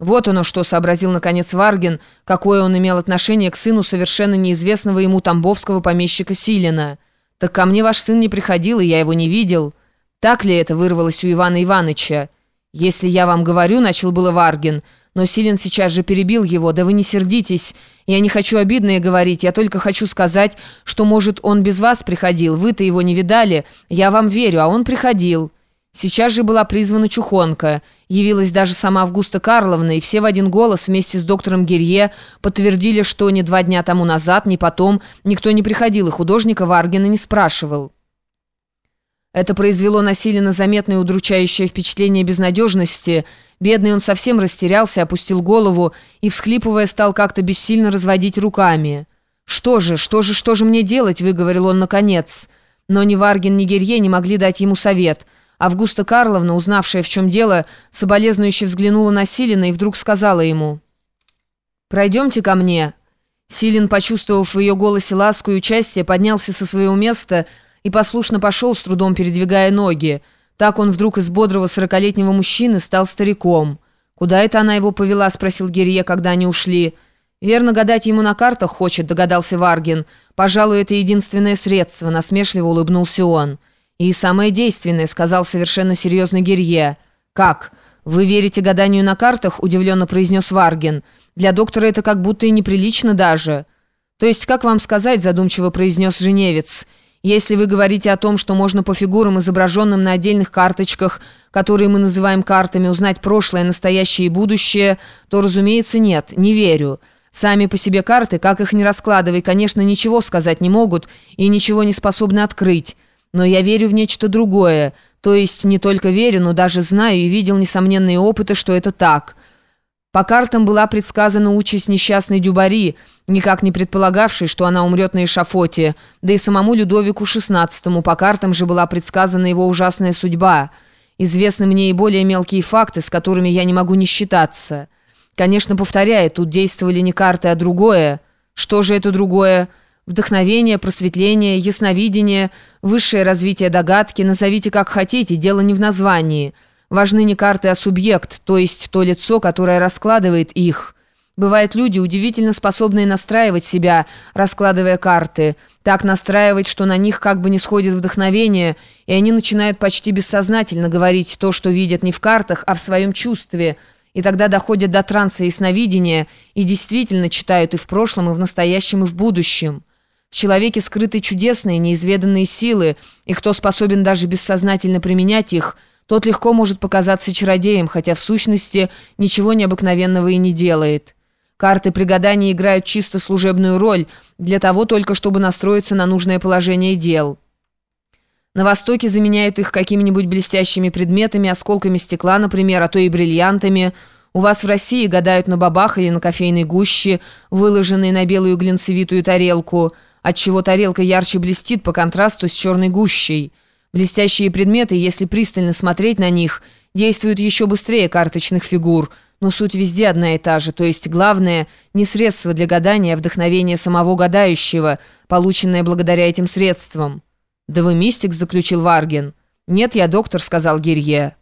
Вот оно что, сообразил наконец Варгин, какое он имел отношение к сыну совершенно неизвестного ему тамбовского помещика Силина. «Так ко мне ваш сын не приходил, и я его не видел». «Так ли это?» вырвалось у Ивана Иваныча. «Если я вам говорю», — начал было Варгин, но Силин сейчас же перебил его. «Да вы не сердитесь. Я не хочу обидное говорить. Я только хочу сказать, что, может, он без вас приходил. Вы-то его не видали. Я вам верю, а он приходил». Сейчас же была призвана Чухонка. Явилась даже сама Августа Карловна, и все в один голос вместе с доктором Герье подтвердили, что ни два дня тому назад, ни потом никто не приходил, и художника Варгина не спрашивал. Это произвело на Силина заметное удручающее впечатление безнадежности. Бедный он совсем растерялся, опустил голову и, всхлипывая, стал как-то бессильно разводить руками. «Что же, что же, что же мне делать?» — выговорил он наконец. Но ни Варгин, ни Герье не могли дать ему совет. Августа Карловна, узнавшая, в чем дело, соболезнующе взглянула на Силина и вдруг сказала ему «Пройдемте ко мне». Силин, почувствовав в ее голосе ласку и участие, поднялся со своего места — и послушно пошел, с трудом передвигая ноги. Так он вдруг из бодрого сорокалетнего мужчины стал стариком. «Куда это она его повела?» – спросил Герье, когда они ушли. «Верно, гадать ему на картах хочет», – догадался Варгин. «Пожалуй, это единственное средство», – насмешливо улыбнулся он. «И самое действенное», – сказал совершенно серьезно Герье. «Как? Вы верите гаданию на картах?» – удивленно произнес Варгин. «Для доктора это как будто и неприлично даже». «То есть, как вам сказать?» – задумчиво произнес Женевец – если вы говорите о том, что можно по фигурам, изображенным на отдельных карточках, которые мы называем картами, узнать прошлое, настоящее и будущее, то, разумеется, нет, не верю. Сами по себе карты, как их ни раскладывай, конечно, ничего сказать не могут и ничего не способны открыть. Но я верю в нечто другое, то есть не только верю, но даже знаю и видел несомненные опыты, что это так». По картам была предсказана участь несчастной Дюбари, никак не предполагавшей, что она умрет на эшафоте, да и самому Людовику XVI по картам же была предсказана его ужасная судьба. Известны мне и более мелкие факты, с которыми я не могу не считаться. Конечно, повторяю, тут действовали не карты, а другое. Что же это другое? Вдохновение, просветление, ясновидение, высшее развитие догадки, назовите как хотите, дело не в названии – Важны не карты, а субъект, то есть то лицо, которое раскладывает их. Бывают люди, удивительно способные настраивать себя, раскладывая карты. Так настраивать, что на них как бы не сходит вдохновение, и они начинают почти бессознательно говорить то, что видят не в картах, а в своем чувстве. И тогда доходят до транса и сновидения, и действительно читают и в прошлом, и в настоящем, и в будущем. В человеке скрыты чудесные, неизведанные силы, и кто способен даже бессознательно применять их – тот легко может показаться чародеем, хотя в сущности ничего необыкновенного и не делает. Карты при гадании играют чисто служебную роль, для того только, чтобы настроиться на нужное положение дел. На Востоке заменяют их какими-нибудь блестящими предметами, осколками стекла, например, а то и бриллиантами. У вас в России гадают на бабах или на кофейной гуще, выложенной на белую глинцевитую тарелку, отчего тарелка ярче блестит по контрасту с черной гущей. Блестящие предметы, если пристально смотреть на них, действуют еще быстрее карточных фигур, но суть везде одна и та же, то есть главное не средство для гадания, а вдохновение самого гадающего, полученное благодаря этим средствам. «Да вы мистик», — заключил Варген. «Нет, я доктор», — сказал Герье.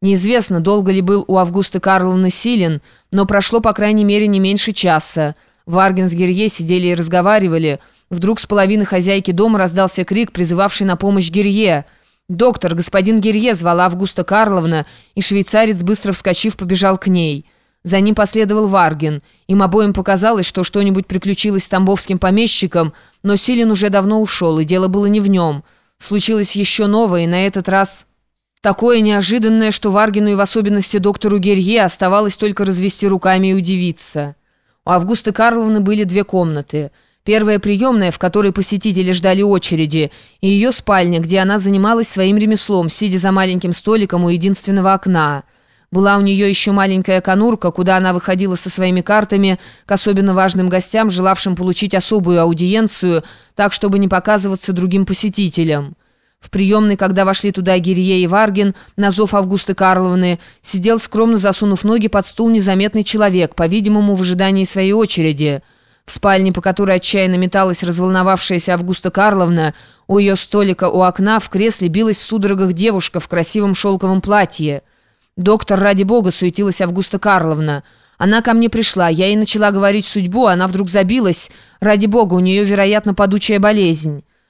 Неизвестно, долго ли был у Августы Карловны Силин, но прошло, по крайней мере, не меньше часа. Варгин с Герье сидели и разговаривали — Вдруг с половины хозяйки дома раздался крик, призывавший на помощь Герье. «Доктор, господин Герье!» звала Августа Карловна, и швейцарец, быстро вскочив, побежал к ней. За ним последовал Варгин. Им обоим показалось, что что-нибудь приключилось с тамбовским помещиком, но Силин уже давно ушел, и дело было не в нем. Случилось еще новое, и на этот раз... Такое неожиданное, что Варгину и в особенности доктору Герье оставалось только развести руками и удивиться. У Августы Карловны были две комнаты — Первая приемная, в которой посетители ждали очереди, и ее спальня, где она занималась своим ремеслом, сидя за маленьким столиком у единственного окна. Была у нее еще маленькая конурка, куда она выходила со своими картами к особенно важным гостям, желавшим получить особую аудиенцию, так, чтобы не показываться другим посетителям. В приемной, когда вошли туда Гирье и Варгин, на зов Августы Карловны, сидел скромно засунув ноги под стул незаметный человек, по-видимому, в ожидании своей очереди – в спальне, по которой отчаянно металась разволновавшаяся Августа Карловна, у ее столика у окна в кресле билась в судорогах девушка в красивом шелковом платье. «Доктор, ради бога!» — суетилась Августа Карловна. Она ко мне пришла, я ей начала говорить судьбу, она вдруг забилась. Ради бога, у нее, вероятно, падучая болезнь.